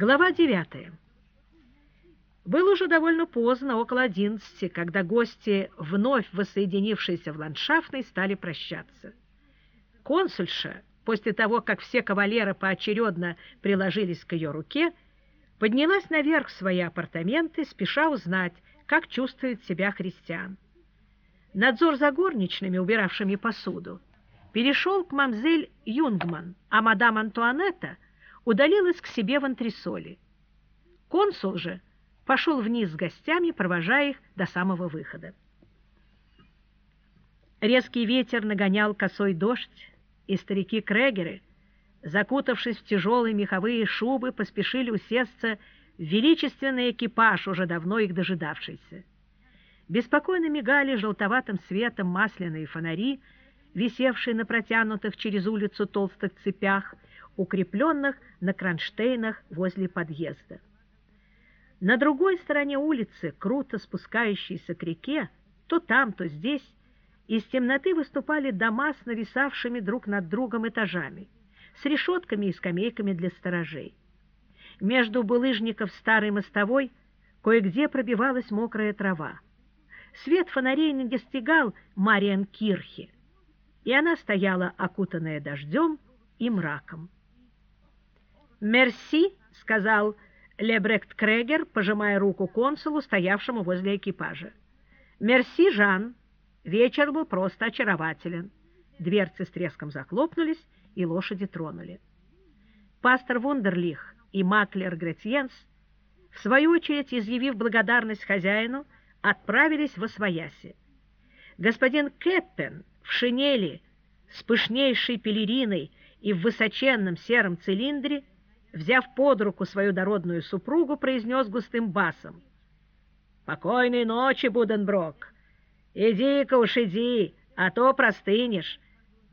Глава 9. Было уже довольно поздно, около одиннадцати, когда гости, вновь воссоединившиеся в ландшафтной, стали прощаться. Консульша, после того, как все кавалеры поочередно приложились к ее руке, поднялась наверх в свои апартаменты, спеша узнать, как чувствует себя христиан. Надзор за горничными, убиравшими посуду, перешел к мамзель Юнгман, а мадам Антуанетта — удалилась к себе в антресоли. Консул же пошел вниз с гостями, провожая их до самого выхода. Резкий ветер нагонял косой дождь, и старики Крегеры, закутавшись в тяжелые меховые шубы, поспешили усесться в величественный экипаж, уже давно их дожидавшийся. Беспокойно мигали желтоватым светом масляные фонари, висевшие на протянутых через улицу толстых цепях, укрепленных на кронштейнах возле подъезда. На другой стороне улицы, круто спускающейся к реке, то там, то здесь, из темноты выступали дома с нависавшими друг над другом этажами, с решетками и скамейками для сторожей. Между булыжников старой мостовой кое-где пробивалась мокрая трава. Свет фонарей не достигал Мариан Кирхи, и она стояла, окутанная дождем и мраком. «Мерси», — сказал Лебрект Крегер, пожимая руку консулу, стоявшему возле экипажа. «Мерси, Жан. Вечер был просто очарователен». Дверцы с треском захлопнулись, и лошади тронули. Пастор Вундерлих и Маклер Гретьенс, в свою очередь изъявив благодарность хозяину, отправились в Освояси. Господин Кэппен в шинели с пышнейшей пелериной и в высоченном сером цилиндре взяв под руку свою дородную супругу, произнес густым басом. «Покойной ночи, Буденброк! Иди-ка уж иди, а то простынешь.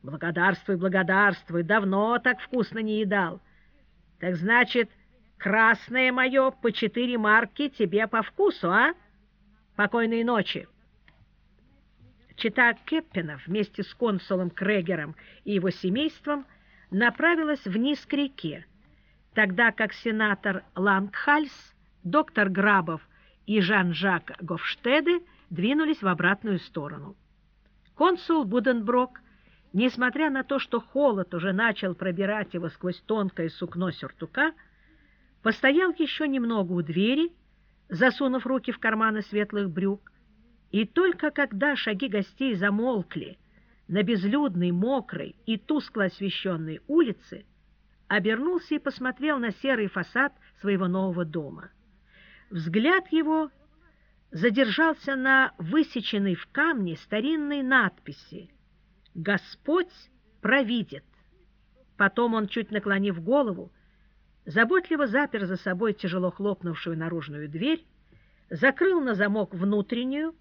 Благодарствуй, благодарствуй, давно так вкусно не едал. Так значит, красное мое по четыре марки тебе по вкусу, а? Покойной ночи!» Чита Кеппинов вместе с консулом Крегером и его семейством направилась вниз к реке, тогда как сенатор Лангхальс, доктор Грабов и Жан-Жак Гофштеде двинулись в обратную сторону. Консул Буденброк, несмотря на то, что холод уже начал пробирать его сквозь тонкое сукно сюртука, постоял еще немного у двери, засунув руки в карманы светлых брюк, и только когда шаги гостей замолкли на безлюдной, мокрой и тускло освещенной улице, обернулся и посмотрел на серый фасад своего нового дома. Взгляд его задержался на высеченной в камне старинной надписи «Господь провидит». Потом он, чуть наклонив голову, заботливо запер за собой тяжело хлопнувшую наружную дверь, закрыл на замок внутреннюю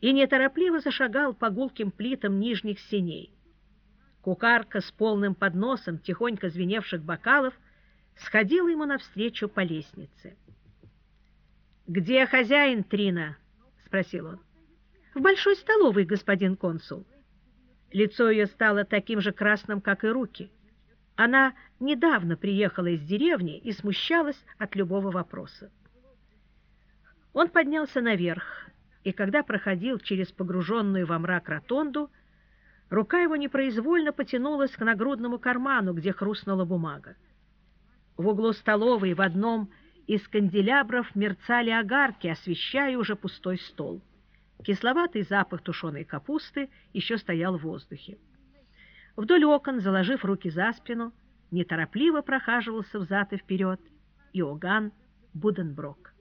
и неторопливо зашагал по гулким плитам нижних синей. Кукарка с полным подносом тихонько звеневших бокалов сходила ему навстречу по лестнице. «Где хозяин, Трина?» — спросил он. «В большой столовой, господин консул». Лицо ее стало таким же красным, как и руки. Она недавно приехала из деревни и смущалась от любого вопроса. Он поднялся наверх, и когда проходил через погруженную во мрак ротонду, Рука его непроизвольно потянулась к нагрудному карману, где хрустнула бумага. В углу столовой в одном из канделябров мерцали огарки, освещая уже пустой стол. Кисловатый запах тушеной капусты еще стоял в воздухе. Вдоль окон, заложив руки за спину, неторопливо прохаживался взад и вперед Иоганн Буденброк.